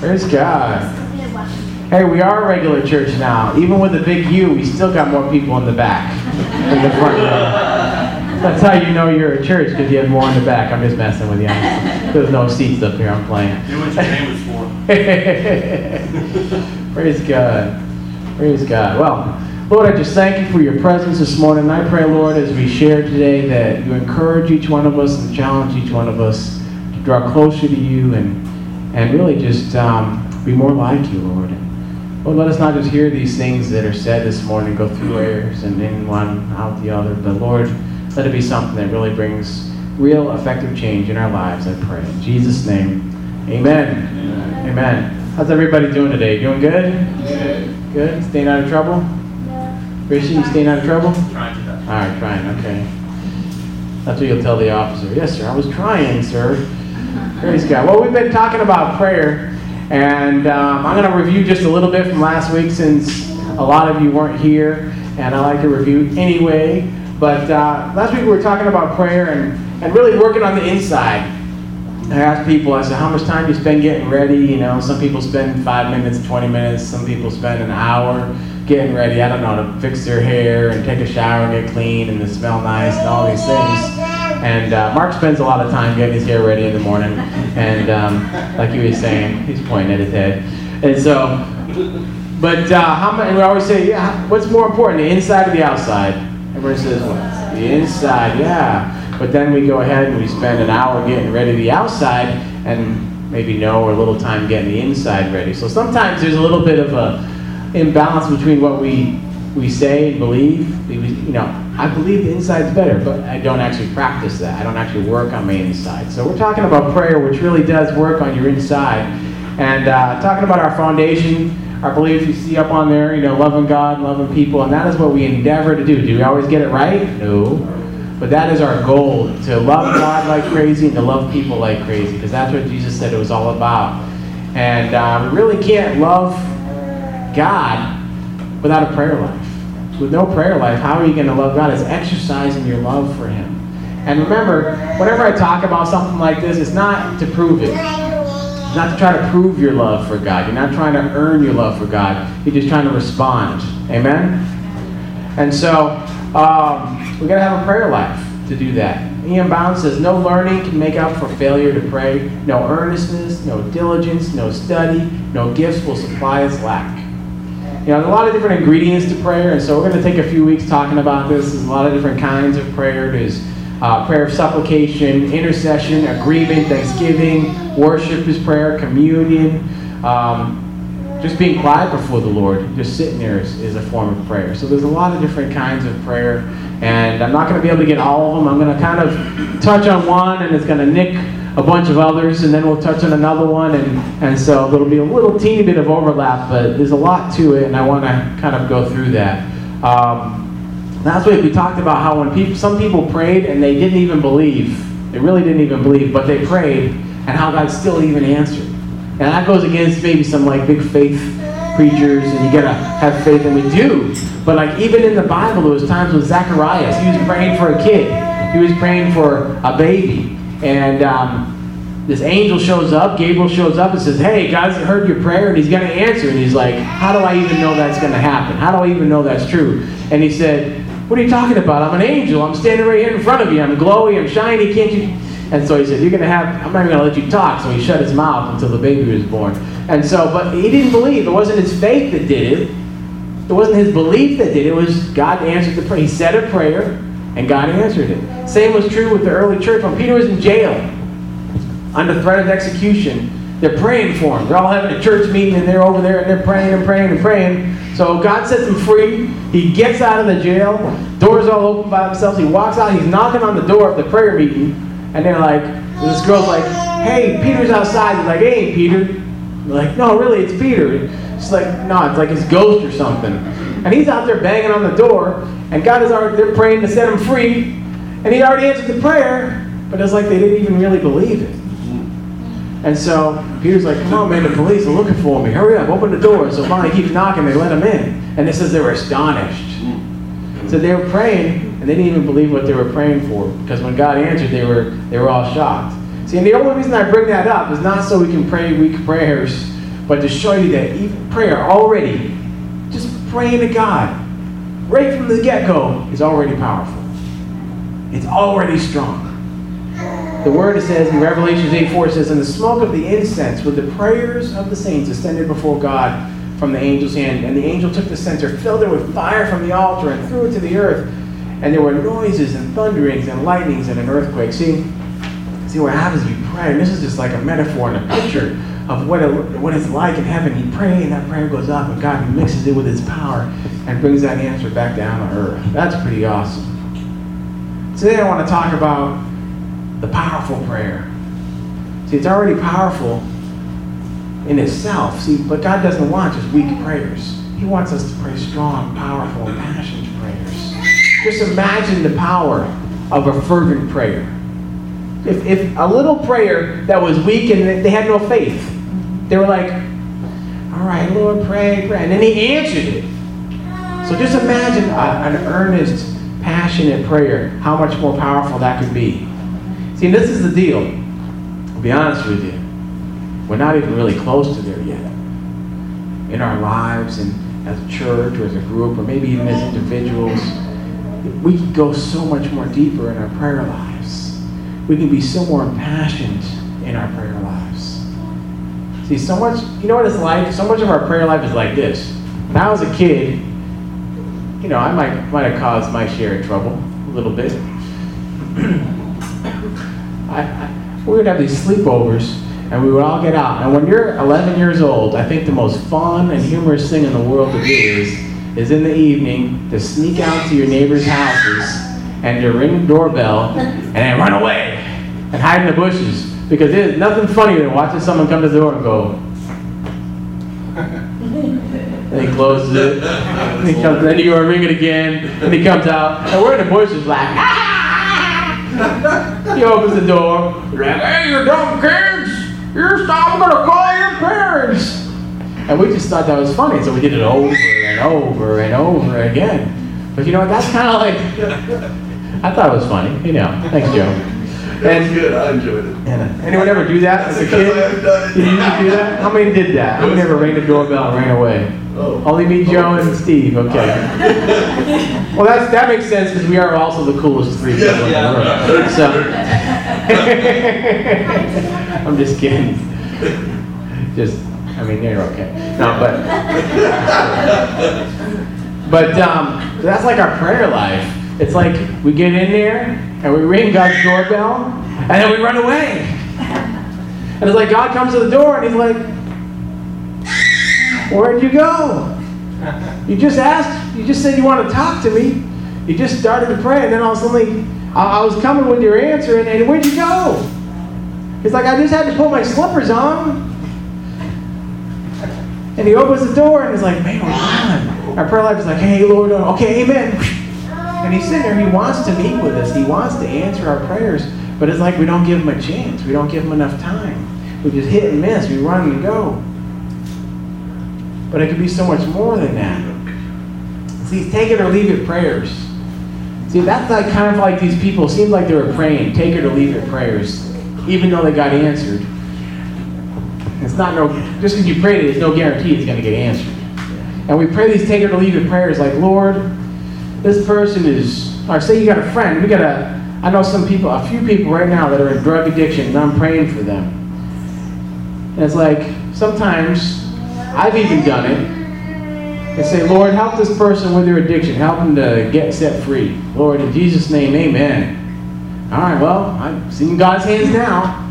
Praise God. Hey, we are a regular church now. Even with a big U, we still got more people in the back in the front row. That's how you know you're a church because you have more in the back. I'm just messing with you. There's no seats up here. I'm playing. You know what your name was for. Praise God. Praise God. Well, Lord, I just thank you for your presence this morning. I pray, Lord, as we share today, that you encourage each one of us and challenge each one of us to draw closer to you and, and really just um, be more like you, Lord. Lord, let us not just hear these things that are said this morning, go through ears and in one, out the other, but Lord, let it be something that really brings real effective change in our lives, I pray. In Jesus' name, amen. Amen. amen. How's everybody doing today? Doing good? Good. Good? Staying out of trouble? Rishi, you staying out of trouble? Trying to. All right, trying, okay. That's what you'll tell the officer. Yes, sir, I was trying, sir. Praise God. Well, we've been talking about prayer, and um, I'm going to review just a little bit from last week since a lot of you weren't here, and I like to review anyway. But uh, last week we were talking about prayer and, and really working on the inside. I asked people, I said, how much time do you spend getting ready? You know, some people spend five minutes, 20 minutes, some people spend an hour getting ready, I don't know, to fix their hair and take a shower and get clean and to smell nice and all these things. And uh, Mark spends a lot of time getting his hair ready in the morning. And um, like he was saying, he's pointing at his head. And so, but uh, how many, we always say, yeah, what's more important, the inside or the outside? Everyone says, what? The inside, yeah. But then we go ahead and we spend an hour getting ready the outside and maybe no or a little time getting the inside ready. So sometimes there's a little bit of a imbalance between what we we say and believe. We, you know, I believe the inside's better, but I don't actually practice that. I don't actually work on my inside. So we're talking about prayer, which really does work on your inside, and uh, talking about our foundation. Our beliefs you see up on there, you know, loving God, loving people, and that is what we endeavor to do. Do we always get it right? No. But that is our goal to love God like crazy and to love people like crazy, because that's what Jesus said it was all about. And uh, we really can't love God without a prayer life. With no prayer life, how are you going to love God? It's exercising your love for Him. And remember, whenever I talk about something like this, it's not to prove it. It's not to try to prove your love for God. You're not trying to earn your love for God. You're just trying to respond. Amen? And so, um, we've got to have a prayer life to do that. E.M. Bounds says, No learning can make up for failure to pray. No earnestness, no diligence, no study, no gifts will supply its lack. You know, there's a lot of different ingredients to prayer, and so we're going to take a few weeks talking about this. There's a lot of different kinds of prayer. There's uh, prayer of supplication, intercession, agreement, thanksgiving, worship is prayer, communion. Um, just being quiet before the Lord, just sitting there is, is, a form of prayer. So there's a lot of different kinds of prayer, and I'm not going to be able to get all of them. I'm going to kind of touch on one, and it's going to nick a bunch of others, and then we'll touch on another one, and, and so there'll be a little teeny bit of overlap, but there's a lot to it, and I want to kind of go through that. Um, last week we talked about how when people, some people prayed and they didn't even believe, they really didn't even believe, but they prayed, and how God still even answered. And that goes against maybe some like big faith preachers, and you gotta have faith, and we do. But like even in the Bible, there was times with Zacharias, he was praying for a kid, he was praying for a baby, and um, this angel shows up, Gabriel shows up and says, Hey, God's heard your prayer and he's going to answer. And he's like, How do I even know that's going to happen? How do I even know that's true? And he said, What are you talking about? I'm an angel. I'm standing right here in front of you. I'm glowy. I'm shiny. Can't you? And so he said, You're going to have, I'm not even going to let you talk. So he shut his mouth until the baby was born. And so, but he didn't believe. It wasn't his faith that did it. It wasn't his belief that did it. It was God answered the prayer. He said a prayer and God answered it. Same was true with the early church. When Peter was in jail, under threat of execution, they're praying for him. They're all having a church meeting and they're over there and they're praying and praying and praying. So God sets him free. He gets out of the jail. Doors all open by themselves. He walks out. He's knocking on the door of the prayer meeting. And they're like, this girl's like, hey, Peter's outside. He's like, hey, Peter. They're like, no, really, it's Peter. It's like, no, it's like his ghost or something. And he's out there banging on the door, and God is already, they're praying to set him free, and he already answered the prayer, but it's like they didn't even really believe it. And so Peter's like, come on, man, the police are looking for me. Hurry up, open the door. So finally he keeps knocking, they let him in. And it says they were astonished. So they were praying, and they didn't even believe what they were praying for. Because when God answered, they were, they were all shocked. See, and the only reason I bring that up is not so we can pray weak prayers but to show you that even prayer already, just praying to God, right from the get go, is already powerful. It's already strong. The word says in Revelation 8 4 says, And the smoke of the incense with the prayers of the saints ascended before God from the angel's hand. And the angel took the censer, filled it with fire from the altar, and threw it to the earth. And there were noises and thunderings and lightnings and an earthquake. See, see what happens if you pray. And this is just like a metaphor and a picture of what, it, what it's like in heaven. You pray, and that prayer goes up, and God mixes it with His power and brings that answer back down to earth. That's pretty awesome. Today I want to talk about the powerful prayer. See, it's already powerful in itself. See, but God doesn't want just weak prayers. He wants us to pray strong, powerful, and passionate prayers. Just imagine the power of a fervent prayer. If, if a little prayer that was weak and they had no faith, they were like, all right, Lord, pray, pray. And then he answered it. So just imagine a, an earnest, passionate prayer, how much more powerful that could be. See, this is the deal. I'll be honest with you. We're not even really close to there yet. In our lives and as a church or as a group or maybe even as individuals, we can go so much more deeper in our prayer lives. We can be so more impassioned in our prayer lives. See, so much, you know what it's like? So much of our prayer life is like this. When I was a kid, you know, I might, might have caused my share of trouble a little bit. I, I, we would have these sleepovers and we would all get out. And when you're 11 years old, I think the most fun and humorous thing in the world to do is, is in the evening to sneak out to your neighbor's houses and to ring the doorbell and then run away and hide in the bushes. Because there's nothing funnier than watching someone come to the door and go, and he closes it. And he comes, then you go and ring it again, and he comes out, and we're in the bushes like, ah! He opens the door, like, hey, you dumb kids! You're stop, I'm gonna call your parents! And we just thought that was funny, so we did it over and over and over again. But you know what, that's kind of like, I thought it was funny, you know. Thanks, Joe. Was good. I enjoyed it. And, anyone ever do that as a kid? I done it. Did you do that? How many did that? How many ever rang the doorbell and ran away? Oh. Only me, Joe, and Steve. Okay. Well, that's, that makes sense because we are also the coolest three people in the world. So, I'm just kidding. Just, I mean, you're okay. No, but, but um, that's like our prayer life. It's like we get in there and we ring God's doorbell and then we run away. And it's like God comes to the door and he's like, Where'd you go? You just asked, you just said you want to talk to me. You just started to pray, and then all of a sudden, I, was coming with your answer, and, and where'd you go? He's like, I just had to put my slippers on. And he opens the door, and he's like, man, we're on. Our prayer life is like, hey, Lord, uh, okay, amen. And he's sitting there, he wants to meet with us, he wants to answer our prayers, but it's like we don't give him a chance, we don't give him enough time. We just hit and miss, we run and go. But it could be so much more than that. See, take it or leave it prayers. See, that's like kind of like these people seemed like they were praying, take it or leave it prayers, even though they got answered. It's not no just because you prayed it, it's no guarantee it's going to get answered. And we pray these take it or leave it prayers like, Lord, this person is, or say you got a friend, we got a, I know some people, a few people right now that are in drug addiction, and I'm praying for them. And it's like, sometimes, I've even done it, and say, Lord, help this person with their addiction. Help them to get set free. Lord, in Jesus' name, amen. All right, well, I'm seeing God's hands now.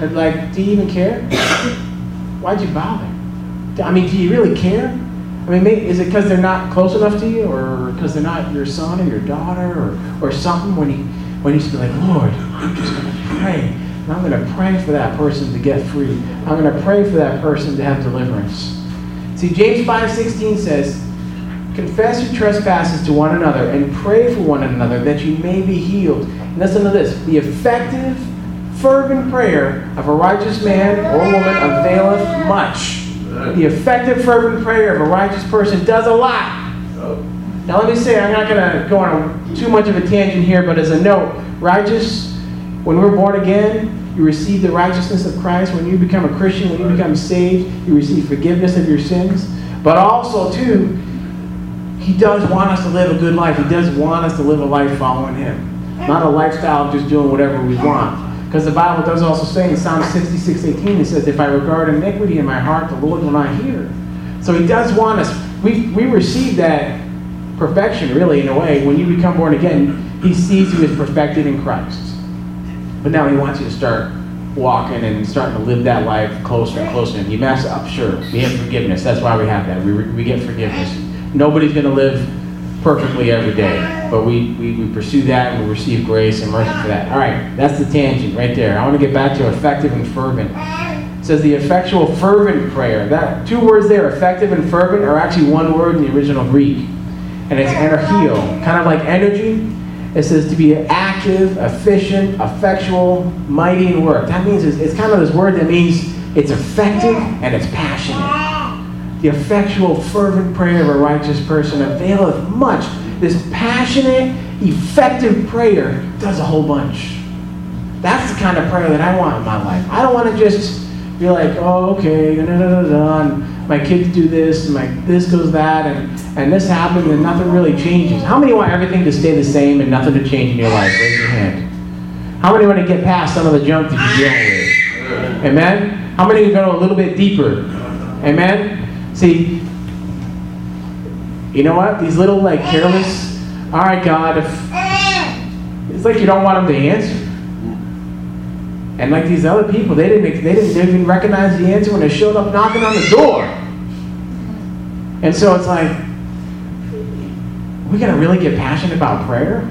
And like, do you even care? Why'd you bother? I mean, do you really care? I mean, maybe, is it because they're not close enough to you, or because they're not your son or your daughter, or, or something? When he when he's like, Lord, I'm just going to pray, and I'm going to pray for that person to get free. I'm going to pray for that person to have deliverance. See, James 5.16 says, Confess your trespasses to one another and pray for one another that you may be healed. And listen to this. The effective, fervent prayer of a righteous man or woman availeth much. The effective, fervent prayer of a righteous person does a lot. Now, let me say, I'm not going to go on too much of a tangent here, but as a note, righteous, when we're born again, You receive the righteousness of Christ. When you become a Christian, when you become saved, you receive forgiveness of your sins. But also, too, He does want us to live a good life. He does want us to live a life following Him. Not a lifestyle of just doing whatever we want. Because the Bible does also say in Psalm 66, 18, it says, If I regard iniquity in my heart, the Lord will not hear. So He does want us. We, we receive that perfection, really, in a way. When you become born again, He sees you as perfected in Christ. But now He wants you to start walking and starting to live that life closer and closer. And you mess up, sure. We have forgiveness. That's why we have that. We, we get forgiveness. Nobody's going to live perfectly every day. But we, we, we pursue that and we receive grace and mercy for that. All right, that's the tangent right there. I want to get back to effective and fervent. It says the effectual fervent prayer. That two words there, effective and fervent, are actually one word in the original Greek. And it's energeo, kind of like energy. It says to be active, efficient, effectual, mighty in work. That means it's, it's kind of this word that means it's effective and it's passionate. The effectual, fervent prayer of a righteous person availeth much. This passionate, effective prayer does a whole bunch. That's the kind of prayer that I want in my life. I don't want to just be like, oh, okay, da, da, da, da, and my kids do this, and my this goes that, and, and this happens, and nothing really changes. How many want everything to stay the same and nothing to change in your life? Raise your hand. How many want to get past some of the junk that you're dealing with? Amen? How many go a little bit deeper? Amen? See, you know what? These little, like, careless, all right, God, if, it's like you don't want them to answer. And like these other people, they didn't, they didn't even recognize the answer when they showed up knocking on the door. And so it's like, we got to really get passionate about prayer.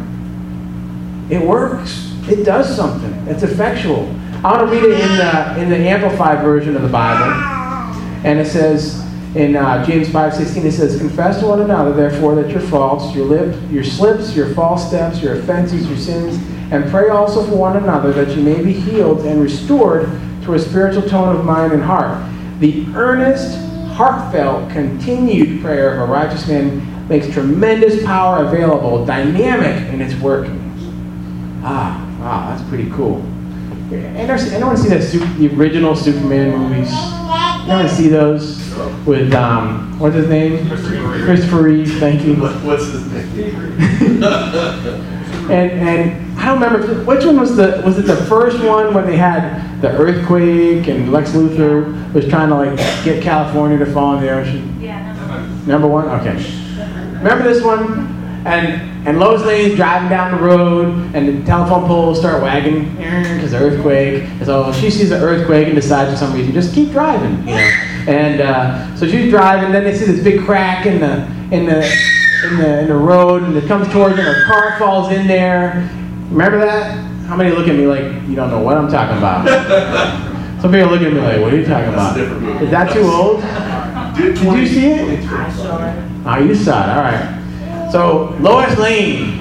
It works. It does something. It's effectual. I want to read it in the, in the Amplified version of the Bible. And it says, in uh, James 5.16, it says, Confess to one another, therefore, that your faults, your, lip, your slips, your false steps, your offenses, your sins, and pray also for one another that you may be healed and restored to a spiritual tone of mind and heart. The earnest, heartfelt, continued prayer of a righteous man makes tremendous power available, dynamic in its working. Ah, wow, that's pretty cool. To see that the original Superman movies. You want to see those with um, what's his name? Christopher Reeve. Thank you. What's his name? and and I don't remember which one was the was it the first one when they had the earthquake and Lex Luthor was trying to like get California to fall in the ocean. Yeah. Number one. Okay. Remember this one? And and Lois Lane's driving down the road, and the telephone poles start wagging because the earthquake. And so she sees the earthquake and decides for some reason just keep driving, you know. And uh, so she's driving. Then they see this big crack in the in the in the in the road, and it comes towards her. And her car falls in there. Remember that? How many look at me like you don't know what I'm talking about? Some people look at me like, "What are you talking about?" That's a different movie. Is that too old? Did Did you see it? I saw it? Oh, you saw it. All right. So Lois Lane,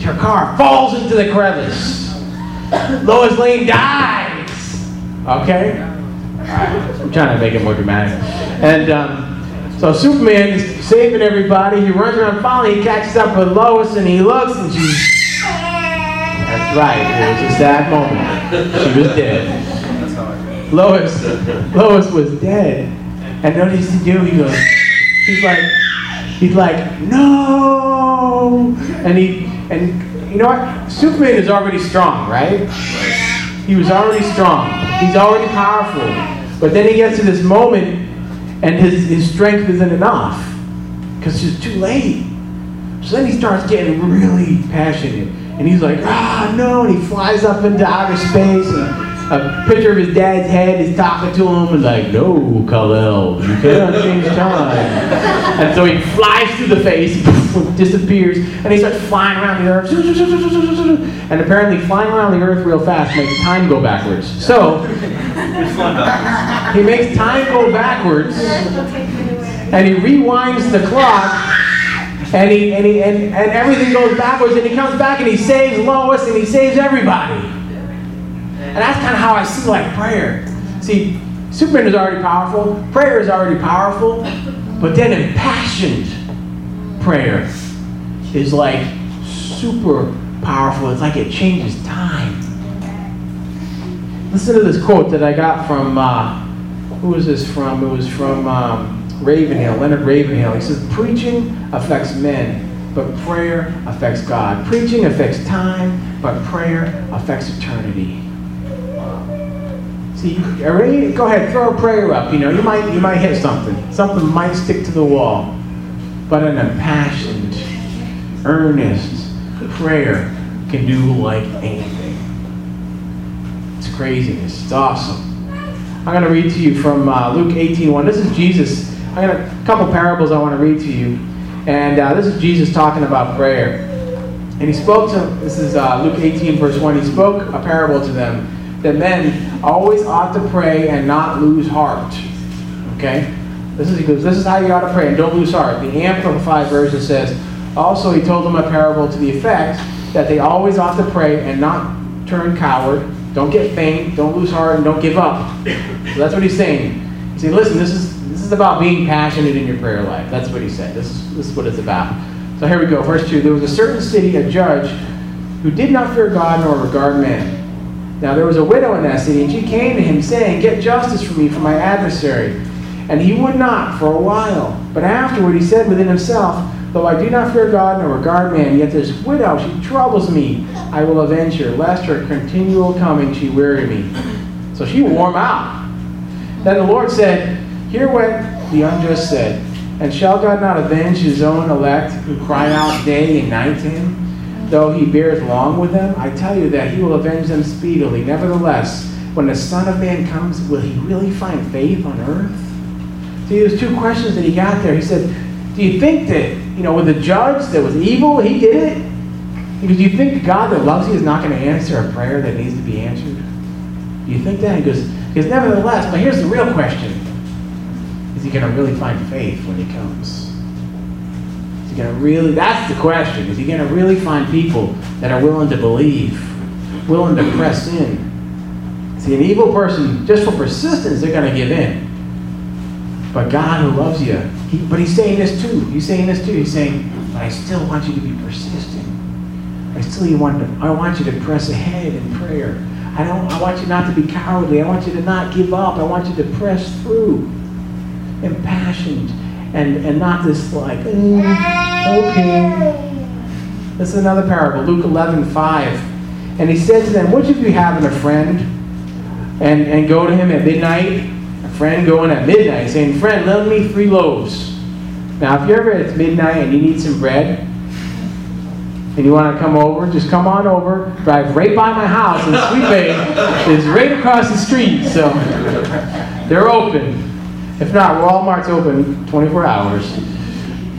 her car falls into the crevice. Lois Lane dies. Okay. Right. I'm trying to make it more dramatic. And um, so Superman is saving everybody. He runs around finally. He catches up with Lois and he looks and she's. That's right. It was a sad moment. She was dead. Lois, Lois was dead. And what does he do? He goes, he's like, he's like, no. And he, and you know what? Superman is already strong, right? He was already strong. He's already powerful. But then he gets to this moment, and his, his strength isn't enough because it's too late. So then he starts getting really passionate. And he's like, ah, no. And he flies up into outer space. And a picture of his dad's head is talking to him and like, no, Kal-El, you cannot change time. and so he flies through the face, disappears, and he starts flying around the earth. And apparently flying around the earth real fast makes time go backwards. So he makes time go backwards and he rewinds the clock and he and he and, and everything goes backwards and he comes back and he saves Lois and he saves everybody. And that's kind of how I see like prayer. See, Superman is already powerful, prayer is already powerful, but then impassioned prayer is like super powerful. It's like it changes time. Listen to this quote that I got from, uh, who was this from? It was from um, Ravenhill, Leonard Ravenhill. He says, Preaching affects men, but prayer affects God. Preaching affects time, but prayer affects eternity. See, already, go ahead, throw a prayer up. You know, you might, you might hit something. Something might stick to the wall. But an impassioned, earnest prayer can do like anything. It's craziness. It's awesome. I'm going to read to you from uh, Luke 18:1. This is Jesus. I got a couple parables I want to read to you, and uh, this is Jesus talking about prayer. And he spoke to. This is uh, Luke 18 verse 1. He spoke a parable to them that men always ought to pray and not lose heart. Okay. This is he goes. This is how you ought to pray and don't lose heart. The Amplified version says. Also, he told them a parable to the effect that they always ought to pray and not turn coward. Don't get faint. Don't lose heart, and don't give up. So that's what he's saying. He's saying, listen, this is this is about being passionate in your prayer life. That's what he said. This is, this is what it's about. So here we go. Verse 2. There was a certain city, a judge, who did not fear God nor regard man. Now there was a widow in that city, and she came to him, saying, Get justice for me from my adversary. And he would not for a while. But afterward he said within himself, Though I do not fear God nor regard man, yet this widow, she troubles me. I will avenge her, lest her continual coming she weary me. So she will warm out. Then the Lord said, Hear what the unjust said. And shall God not avenge his own elect who cry out day and night to him? Though he bears long with them, I tell you that he will avenge them speedily. Nevertheless, when the Son of Man comes, will he really find faith on earth? See, there's two questions that he got there. He said, Do you think that you know, with the judge that was evil, he did it. Because you think God that loves you is not going to answer a prayer that needs to be answered? Do you think that? He goes, because nevertheless, but here's the real question. Is he going to really find faith when he comes? Going to really, that's the question. Is he to really find people that are willing to believe, willing to press in? See, an evil person, just for persistence, they're going to give in. But God who loves you, he, but he's saying this too. He's saying this too. He's saying, but I still want you to be persistent. I still you want to, I want you to press ahead in prayer. I don't I want you not to be cowardly. I want you to not give up. I want you to press through. Impassioned and, and not this like, mm, okay. This is another parable, Luke 11, 5. And he said to them, Which of you having a friend and, and go to him at midnight A friend going at midnight saying, Friend, lend me three loaves. Now, if you're ever at midnight and you need some bread, and you want to come over, just come on over, drive right by my house, and Sweetbay is right across the street, so they're open. If not, Walmart's open 24 hours.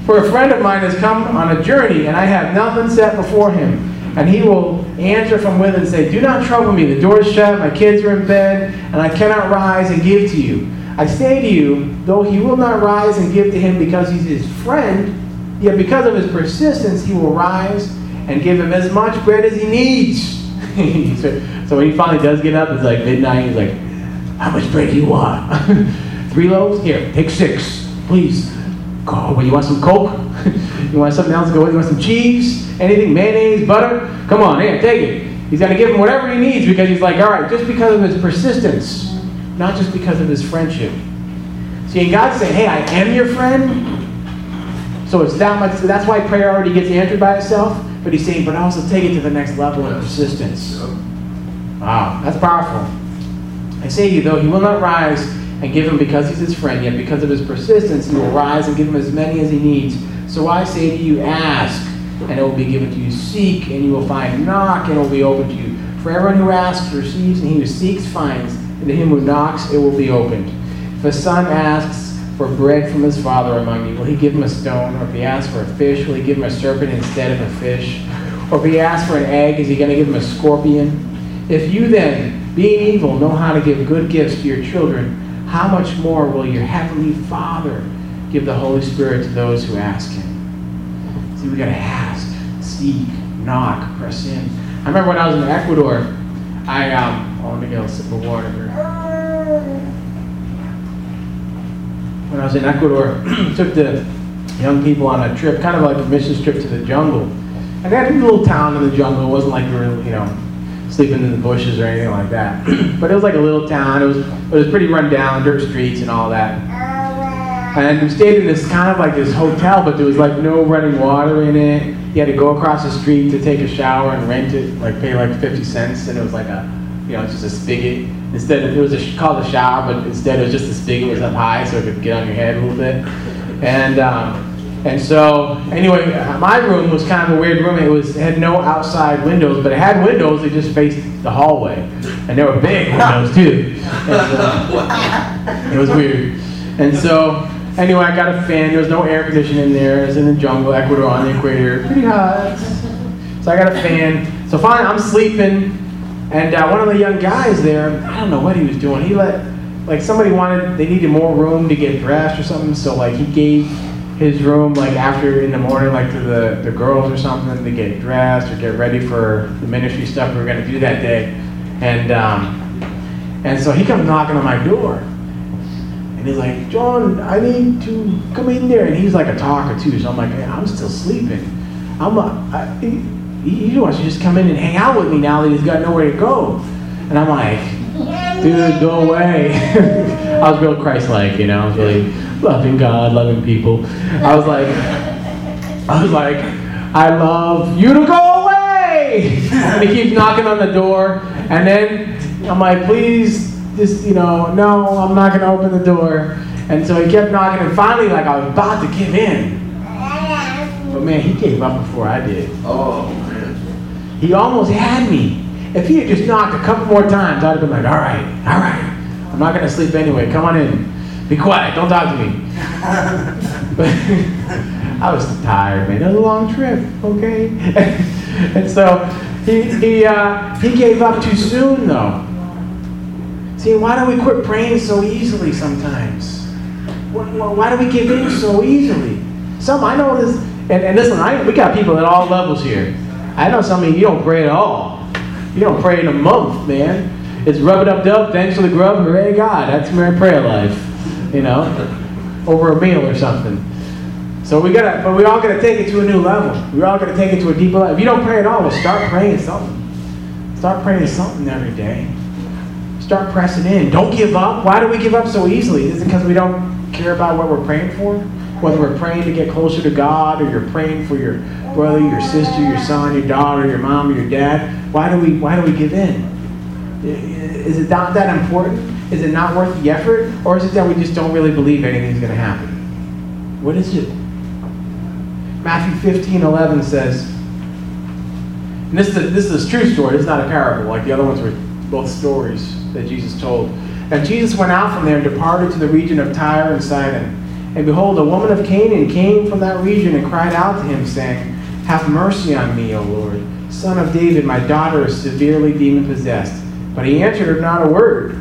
For a friend of mine has come on a journey, and I have nothing set before him. And he will answer from within and say, Do not trouble me. The door is shut, my kids are in bed, and I cannot rise and give to you. I say to you, though he will not rise and give to him because he's his friend, yet because of his persistence, he will rise and give him as much bread as he needs. so when he finally does get up, it's like midnight. He's like, How much bread do you want? Three loaves? Here, take six, please. Oh, well, you want some Coke? you want something else to go with? You want some cheese? Anything? Mayonnaise? Butter? Come on, here, take it. He's going to give him whatever he needs because he's like, all right, just because of his persistence, not just because of his friendship. See, and God's saying, hey, I am your friend. So it's that much. So that's why prayer already gets answered by itself. But he's saying, but also take it to the next level of persistence. Wow, that's powerful. I say to you, though, he will not rise and give him because he's his friend, yet because of his persistence, he will rise and give him as many as he needs. So I say to you, ask, and it will be given to you. Seek, and you will find. Knock, and it will be opened to you. For everyone who asks receives, and he who seeks finds, and to him who knocks it will be opened. If a son asks for bread from his father among you, will he give him a stone? Or if he asks for a fish, will he give him a serpent instead of a fish? Or if he asks for an egg, is he going to give him a scorpion? If you then, being evil, know how to give good gifts to your children, how much more will your heavenly Father give the Holy Spirit to those who ask Him? See, we got to ask, seek, knock, press in. I remember when I was in Ecuador, I um, oh, let me get a sip of water here. When I was in Ecuador, took the young people on a trip, kind of like a mission trip to the jungle. And they had a little town in the jungle. It wasn't like we were, you know, sleeping in the bushes or anything like that. but it was like a little town. It was it was pretty run down, dirt streets and all that. And we stayed in this kind of like this hotel, but there was like no running water in it. You had to go across the street to take a shower and rent it, like pay like 50 cents, and it was like a, you know, just a spigot. Instead of, it was a, called a shower, but instead it was just a spigot, was up high so it could get on your head a little bit. And, um, and so, anyway, my room was kind of a weird room. It was it had no outside windows, but it had windows that just faced the hallway, and they were big windows too. And, uh, it was weird. And so, anyway, I got a fan. There was no air conditioning in there. It was in the jungle, Ecuador, on the equator, pretty hot. So I got a fan. So finally, I'm sleeping, and uh, one of the young guys there, I don't know what he was doing. He let, like, somebody wanted, they needed more room to get dressed or something. So like, he gave his room like after in the morning, like to the, the girls or something to get dressed or get ready for the ministry stuff we were going to do that day. And um, and so he comes knocking on my door. And he's like, John, I need to come in there. And he's like a talker too. So I'm like, I'm still sleeping. I'm a, I, he, he wants to just come in and hang out with me now that he's got nowhere to go. And I'm like, dude, go away. I was real Christ-like, you know. I was really loving God, loving people. I was like, I was like, I love you to go away. And he keeps knocking on the door, and then I'm like, please, just you know, no, I'm not gonna open the door. And so he kept knocking, and finally, like I was about to give in, but man, he gave up before I did. Oh, man. He almost had me. If he had just knocked a couple more times, I'd have been like, all right, all right. I'm not going to sleep anyway. Come on in. Be quiet. Don't talk to me. I was tired, man. It was a long trip, okay? and so he, he, uh, he gave up too soon, though. See, why do we quit praying so easily sometimes? Why, do we give in so easily? Some, I know this, and, and listen, I, we got people at all levels here. I know some of you, you don't pray at all. You don't pray in a month, man. It's rub it up dub, thanks for the grub, hooray God. That's my prayer life, you know, over a meal or something. So we gotta, but we all gotta take it to a new level. We're all gonna take it to a deeper level. If you don't pray at all, well, start praying something. Start praying something every day. Start pressing in. Don't give up. Why do we give up so easily? Is it because we don't care about what we're praying for? Whether we're praying to get closer to God, or you're praying for your brother, your sister, your son, your daughter, your mom, your dad. Why do we Why do we give in? Is it not that important? Is it not worth the effort? Or is it that we just don't really believe anything's going to happen? What is it? Matthew 15, 11 says, and this is, a, this is a true story, it's not a parable, like the other ones were both stories that Jesus told. And Jesus went out from there and departed to the region of Tyre and Sidon. And behold, a woman of Canaan came from that region and cried out to him, saying, Have mercy on me, O Lord, son of David, my daughter is severely demon possessed. But he answered her not a word.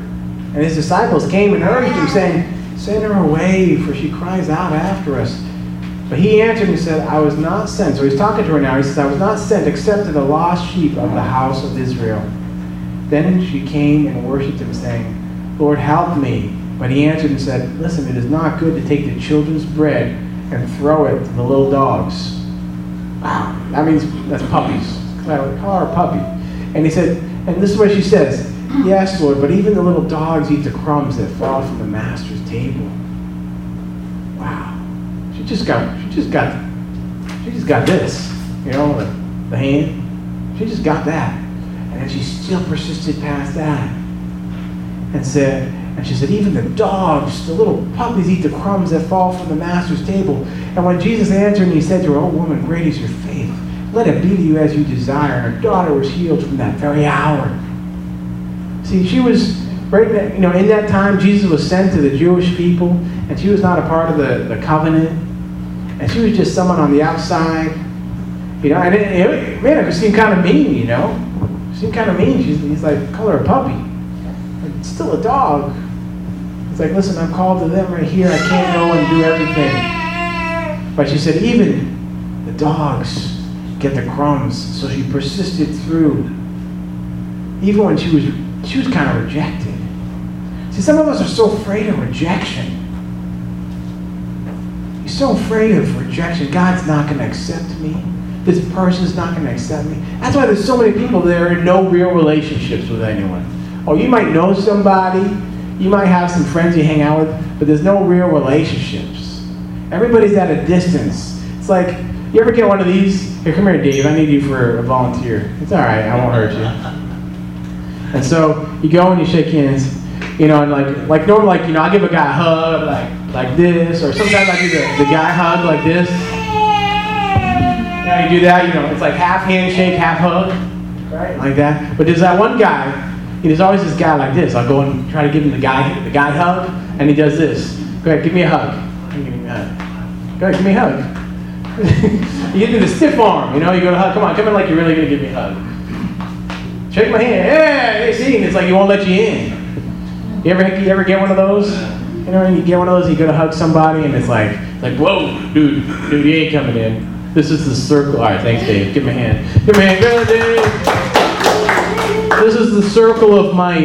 And his disciples came and urged him, saying, Send her away, for she cries out after us. But he answered and said, I was not sent. So he's talking to her now. He says, I was not sent except to the lost sheep of the house of Israel. Then she came and worshipped him, saying, Lord, help me. But he answered and said, Listen, it is not good to take the children's bread and throw it to the little dogs. Wow, that means that's puppies. Call her a puppy. And he said, and this is what she says, Yes, Lord, but even the little dogs eat the crumbs that fall from the master's table. Wow. She just got she just got she just got this. You know, the, the hand. She just got that. And then she still persisted past that. And said, and she said, even the dogs, the little puppies eat the crumbs that fall from the master's table. And when Jesus answered and he said to her, Oh woman, great is your faith. Let it be to you as you desire. And her daughter was healed from that very hour. See, she was right you know, in that time Jesus was sent to the Jewish people, and she was not a part of the, the covenant. And she was just someone on the outside. You know, and it, it, man, it seemed kind of mean, you know. It seemed kind of mean. She's, he's like, call her a puppy. It's still a dog. It's like, listen, I'm called to them right here. I can't go and do everything. But she said, even the dogs get the crumbs. So she persisted through. Even when she was she was kind of rejected. See, some of us are so afraid of rejection. You're so afraid of rejection. God's not going to accept me. this person's not going to accept me. That's why there's so many people there in no real relationships with anyone. Oh, you might know somebody, you might have some friends you hang out with, but there's no real relationships. Everybody's at a distance. It's like, you ever get one of these? Here, come here, Dave. I need you for a volunteer. It's all right. I won't hurt you. And so you go and you shake hands, you know, and like, like normally, like you know, I give a guy a hug like like this, or sometimes I do the, the guy hug like this. Know, you do that. You know, it's like half handshake, half hug, right? Like that. But there's that one guy. There's always this guy like this. I'll go and try to give him the guy the guy hug, and he does this. Go ahead, give me a hug. Give me a hug. Go ahead, give me a hug. you get to the stiff arm, you know, you go to hug, come on, come in like you're really gonna give me a hug. Shake my hand, Yeah, hey, see, and it's like you won't let you in. You ever you ever get one of those? You know, you get one of those, you go to hug somebody, and it's like, like, whoa, dude, dude, you ain't coming in. This is the circle. All right, thanks, Dave. Give me a hand. Give me a hand. Go, Dave. This is the circle of my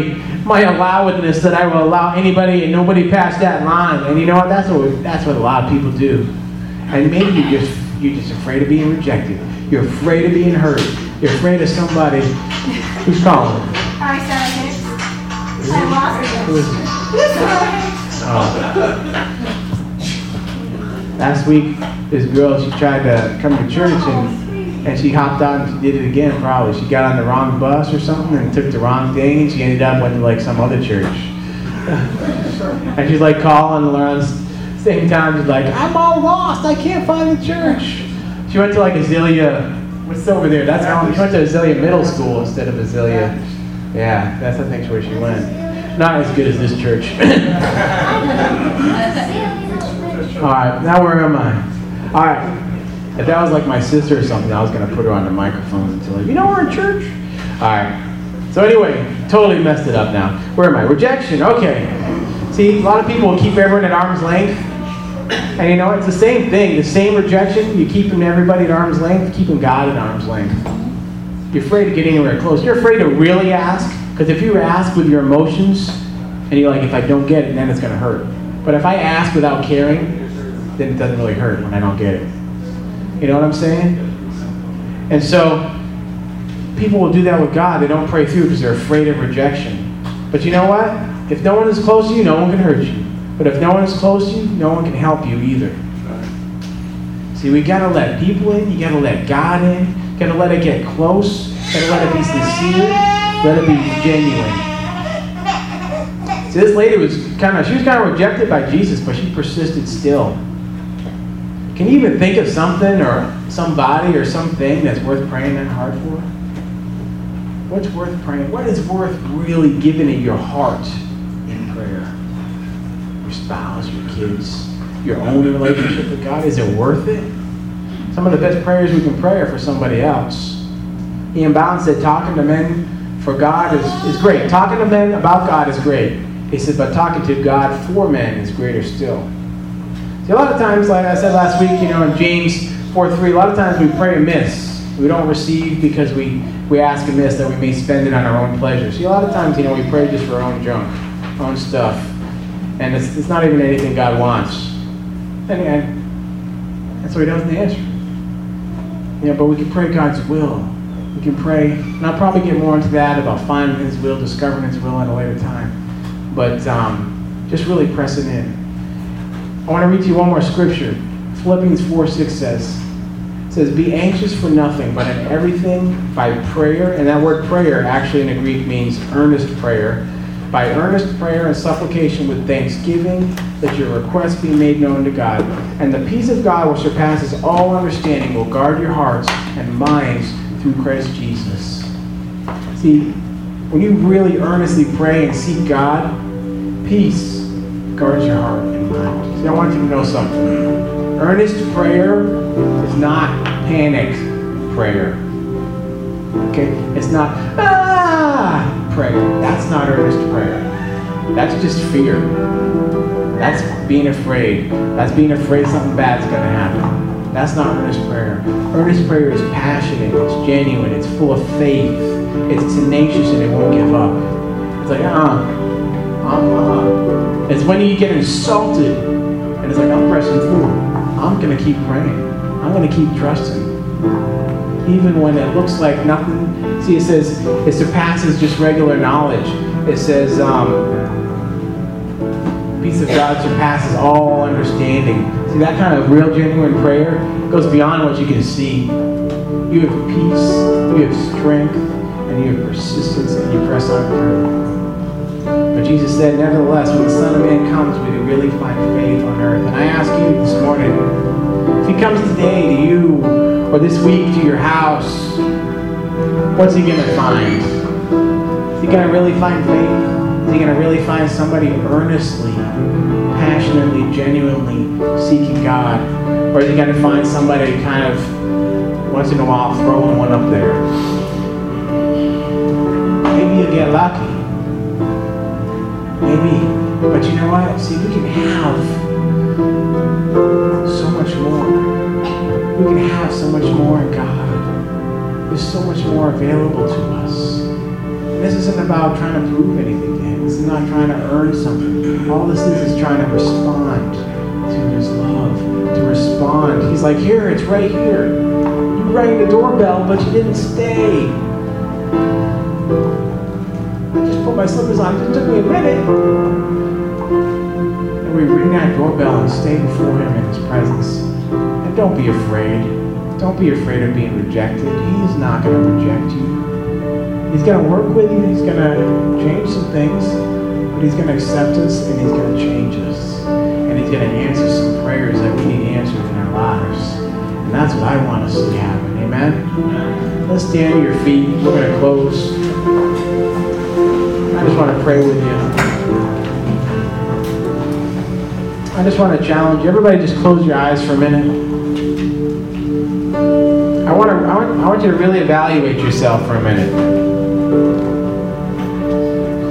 my allowedness that I will allow anybody and nobody past that line. And you know what? That's what that's what a lot of people do. And maybe you just you're just afraid of being rejected. You're afraid of being hurt. You're afraid of somebody who's calling. Hi, Sarah. I lost Who is it? Oh. Last week, this girl she tried to come to church and and she hopped on and she did it again probably. She got on the wrong bus or something and took the wrong thing and she ended up went to like some other church. and she's like calling around same time she's like, I'm all lost. I can't find the church. She went to like Azalea. What's over there? That's wrong. She went to Azalea Middle School instead of Azalea. Yeah, that's I think where she went. Not as good as this church. All right, now where am I? All right, if that was like my sister or something, I was gonna put her on the microphone and tell her, you know we're in church. All right. So anyway, totally messed it up now. Where am I? Rejection. Okay. See, a lot of people keep everyone at arm's length. And you know, it's the same thing. The same rejection, you keeping everybody at arm's length, keeping God at arm's length. You're afraid to get anywhere close. You're afraid to really ask, because if you ask with your emotions, and you're like, if I don't get it, then it's going to hurt. But if I ask without caring, then it doesn't really hurt when I don't get it. You know what I'm saying? And so, people will do that with God. They don't pray through because they're afraid of rejection. But you know what? If no one is close to you, no one can hurt you. But if no one is close to you, no one can help you either. See, we gotta let people in, you gotta let God in, you gotta let it get close, gotta let it be sincere, let it be genuine. See, this lady was kind of, she was kind of rejected by Jesus, but she persisted still. Can you even think of something or somebody or something that's worth praying that hard for? What's worth praying? What is worth really giving it your heart in prayer? Your spouse, your kids, your own relationship with God? Is it worth it? Some of the best prayers we can pray are for somebody else. E.M. Bounds said, talking to men for God is, is great. Talking to men about God is great. He said, but talking to God for men is greater still. See, a lot of times, like I said last week, you know, in James 4 3, a lot of times we pray amiss. We don't receive because we, we ask amiss that we may spend it on our own pleasure. See, a lot of times, you know, we pray just for our own junk, our own stuff. And it's, it's not even anything God wants. And, and why He doesn't answer. Yeah, but we can pray God's will. We can pray, and I'll probably get more into that about finding His will, discovering His will at a later time. But um, just really pressing in. I want to read to you one more scripture. Philippians 4 6 says, says, Be anxious for nothing, but in everything by prayer. And that word prayer actually in the Greek means earnest prayer. By earnest prayer and supplication with thanksgiving, that your requests be made known to God. And the peace of God, which surpasses all understanding, will guard your hearts and minds through Christ Jesus. See, when you really earnestly pray and seek God, peace guards your heart and mind. See, I want you to know something. Earnest prayer is not panic prayer. Okay? It's not, ah, prayer. That's not earnest prayer. That's just fear. That's being afraid. That's being afraid something bad's going to happen. That's not earnest prayer. Earnest prayer is passionate, it's genuine, it's full of faith, it's tenacious, and it won't give up. It's like, uh, uh, It's when you get insulted, and it's like, I'm pressing through. I'm going to keep praying. I'm going to keep trusting. Even when it looks like nothing. See, it says it surpasses just regular knowledge. It says, um, peace of God surpasses all understanding. See, that kind of real, genuine prayer goes beyond what you can see. You have peace, you have strength, and you have persistence, and you press on through. But Jesus said, nevertheless, when the Son of Man comes, will you really find faith on earth? And I ask you this morning, if he comes today to you, or this week to your house, what's he going to find? Is he going to really find faith? Is he going to really find somebody earnestly, passionately, genuinely seeking God? Or is he going to find somebody kind of once in a while throwing one up there? Maybe you'll get lucky. Maybe. But you know what? See, we can have so much more. We can have so much more in God. There's so much more available to us. This isn't about trying to prove anything to Him. This is not trying to earn something. All this is is trying to respond to His love. To respond. He's like, here, it's right here. You rang the doorbell, but you didn't stay. I just put my slippers on. It took me a minute. And we ring that doorbell and stay before Him in His presence. Don't be afraid. Don't be afraid of being rejected. He's not going to reject you. He's going to work with you. He's going to change some things. But He's going to accept us and He's going to change us. And He's going to answer some prayers that we need answered in our lives. And that's what I want to see happen. Amen? Let's stand to your feet. We're going to close. I just want to pray with you. I just want to challenge you. Everybody just close your eyes for a minute. Want, you to really evaluate yourself for a minute.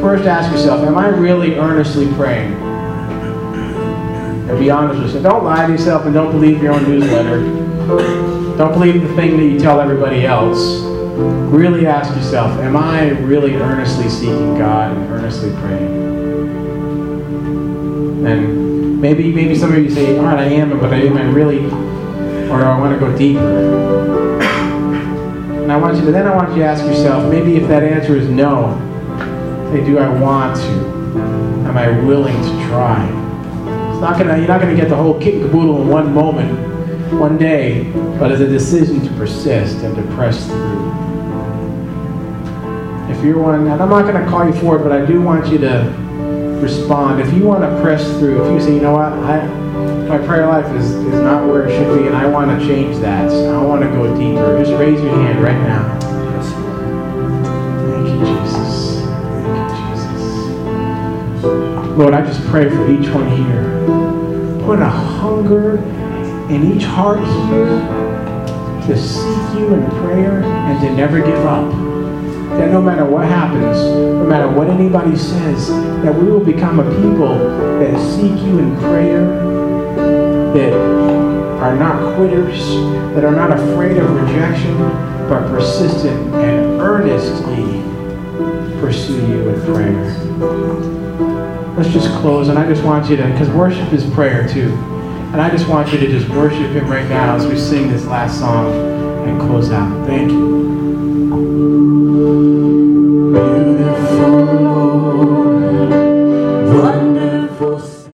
First, ask yourself, am I really earnestly praying? And be honest with yourself. Don't lie to yourself and don't believe your own newsletter. Don't believe the thing that you tell everybody else. Really ask yourself, am I really earnestly seeking God and earnestly praying? And maybe maybe some of you say, all right, I am, but am I really, or I want to go deeper? And I want you to, then I want you to ask yourself, maybe if that answer is no, say, do I want to? Am I willing to try? It's not gonna, you're not gonna get the whole kit and caboodle in one moment, one day, but it's a decision to persist and to press through. If you're one, and I'm not gonna call you for it, but I do want you to respond. If you want to press through, if you say, you know what, I, my prayer life is, is not where it should be, and I want to change that. I want to go deeper. Just raise your hand right now. Thank you, Jesus. Thank you, Jesus. Lord, I just pray for each one here. Put a hunger in each heart here to seek you in prayer and to never give up. That no matter what happens, no matter what anybody says, that we will become a people that seek you in prayer, that are not quitters, that are not afraid of rejection, but persistent and earnestly pursue you in prayer. Let's just close, and I just want you to, because worship is prayer too. And I just want you to just worship Him right now as we sing this last song and close out. Thank you. Beautiful.